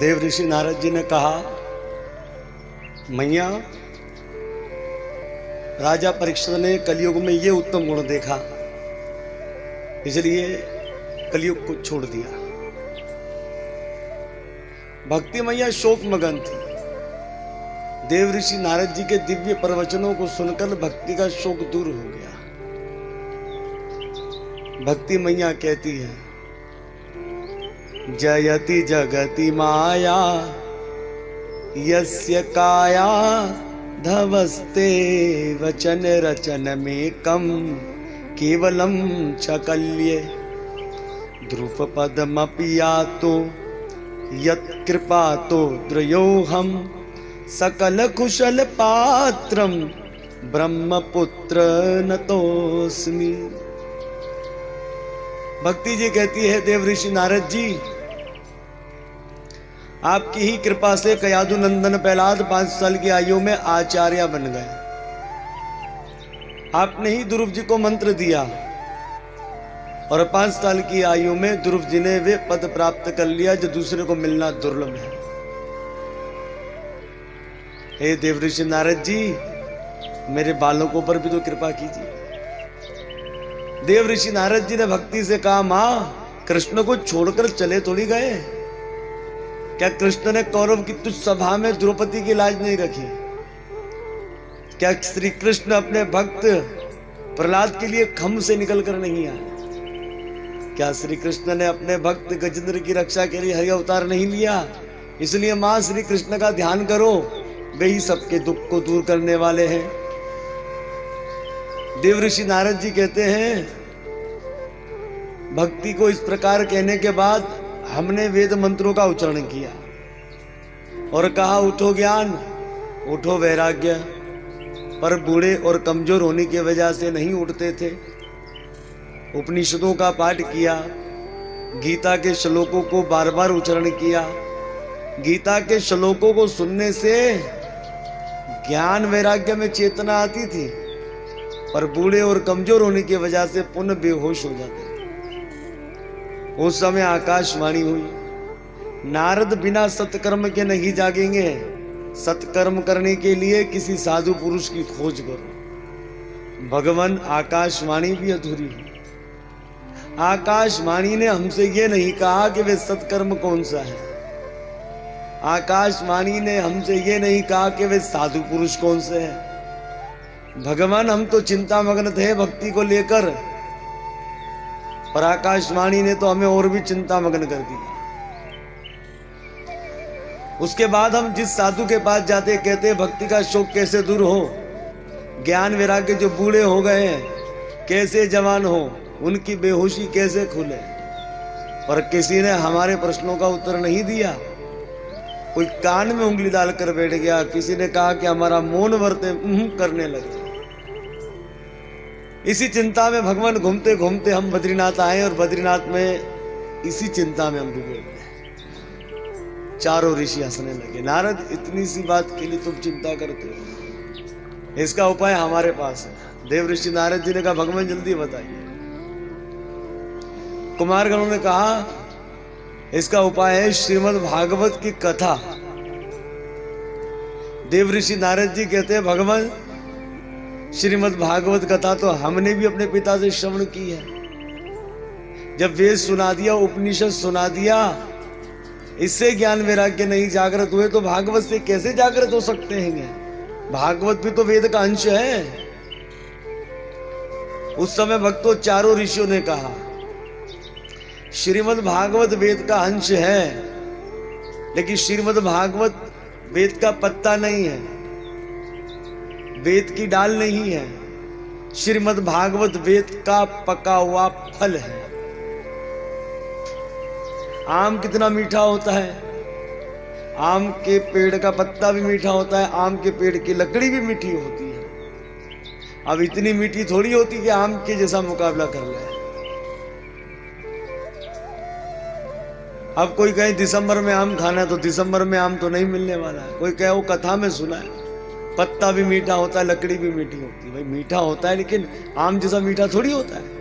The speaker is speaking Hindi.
देव ऋषि नारद जी ने कहा, मैया, राजा परीक्षित ने कलयुग में ये उत्तम गुण देखा, इसलिए कलयुग को छोड़ दिया। भक्ति मैया शोक मगन थी। देव ऋषि नारद जी के दिव्य प्रवचनों को सुनकर भक्ति का शोक दूर हो गया। भक्ति मैया कहती है जयति जगति माया, यस्य काया धवस्ते वचन रचन में कम केवलम चकल्ये ध्रुवपदमपि तो यत्कृपा तो द्रयोहम सकल कुशल पात्रम ब्रह्मपुत्र नतोस्मि भक्ति जी कहती है, देव ऋषि नारद जी, आपकी ही कृपा से कयादु नंदन प्रहलाद पाँच साल की आयु में आचार्य बन गए। आपने ही ध्रुव जी को मंत्र दिया और पाँच साल की आयु में ध्रुव जी ने वे पद प्राप्त कर लिया जो दूसरे को मिलना दुर्लभ है। हे देव ऋषि नारद जी, मेरे बालकों पर भी तो कृपा कीजिए। देव ऋषि नारद जी ने भक्ति से कहा, माँ, कृष्ण को छोड़कर चले थोड़ी गए? क्या कृष्ण ने कौरव की तुझ सभा में द्रौपदी की लाज नहीं रखी? क्या श्री कृष्ण अपने भक्त प्रहलाद के लिए खम से निकल कर नहीं आए? क्या श्री कृष्ण ने अपने भक्त गजेंद्र की रक्षा के लिए हरि अवतार नहीं लिया? इसलिए माँ श्री कृष्ण का ध्यान करो, वे ही सबके दुख को दूर करने वाले हैं। देव ऋषि नारद जी कहते हैं, भक्ति को इस प्रकार कहने के बाद हमने वेद मंत्रों का उच्चारण किया और कहा, उठो ज्ञान, उठो वैराग्य, पर बूढ़े और कमज़ोर होने की वजह से नहीं उठते थे। उपनिषदों का पाठ किया, गीता के श्लोकों को बार बार उच्चारण किया। गीता के श्लोकों को सुनने से ज्ञान वैराग्य में चेतना आती थी। पर बूढ़े और कमज़ोर होने की वजह से पुनः बेहोश हो जाते उस समय आकाशवाणी हुई, नारद बिना सत्कर्म के नहीं जागेंगे, सत्कर्म करने के लिए किसी साधु पुरुष की खोज करो। भगवान आकाशवाणी भी अधूरी है। आकाशवाणी ने हमसे ये नहीं कहा कि वे सत्कर्म कौन सा है। आकाशवाणी ने हमसे ये नहीं कहा कि वे साधु पुरुष कौन से हैं। भगवान, हम तो चिंता मग्न थे भक्ति को लेकर। पर आकाशवाणी ने तो हमें और भी चिंता मग्न कर दिया। उसके बाद हम जिस साधु के पास जाते, कहते, भक्ति का शोक कैसे दूर हो? ज्ञान वैराग्य जो बूढ़े हो गए हैं, कैसे जवान हो? उनकी बेहोशी कैसे खुले? पर किसी ने हमारे प्रश्नों का उत्तर नहीं दिया। कोई कान में उंगली डालकर बैठ गया। किसी ने कहा कि हमारा मौन वर्ते करने लगे। इसी चिंता में भगवान घूमते घूमते हम बद्रीनाथ आए और बद्रीनाथ में इसी चिंता में हम डूबे गए चारों ऋषि हंसने लगे, नारद, इतनी सी बात के लिए तुम चिंता करते हो। इसका उपाय हमारे पास है। देव ऋषि नारद जी ने कहा, भगवान, जल्दी बताइए। कुमारगणों ने कहा, इसका उपाय है श्रीमद् भागवत की कथा। देव ऋषि नारद जी कहते हैं, भगवान श्रीमद् भागवत कथा तो हमने भी अपने पिता से श्रवण की है। जब वेद सुना दिया, उपनिषद सुना दिया, इससे ज्ञान वैराग्य नहीं जागृत हुए तो भागवत से कैसे जागृत हो सकते हैं? भागवत भी तो वेद का अंश है। उस समय भक्तों चारों ऋषियों ने कहा, श्रीमद् भागवत वेद का अंश है, लेकिन श्रीमद् भागवत वेद का पत्ता नहीं है। वेद की डाल नहीं है। श्रीमद् भागवत वेद का पका हुआ फल है। आम कितना मीठा होता है। आम के पेड़ का पत्ता भी मीठा होता है, आम के पेड़ की लकड़ी भी मीठी होती है। अब इतनी मीठी थोड़ी होती कि आम के जैसा मुकाबला कर ले। अब कोई कहे, दिसंबर में आम खाना है तो दिसंबर में आम तो नहीं मिलने वाला है। कोई कहे, वो कथा में सुना है। पत्ता भी मीठा होता है, लकड़ी भी मीठी होती है। भाई मीठा होता है, लेकिन आम जैसा मीठा थोड़ी होता है।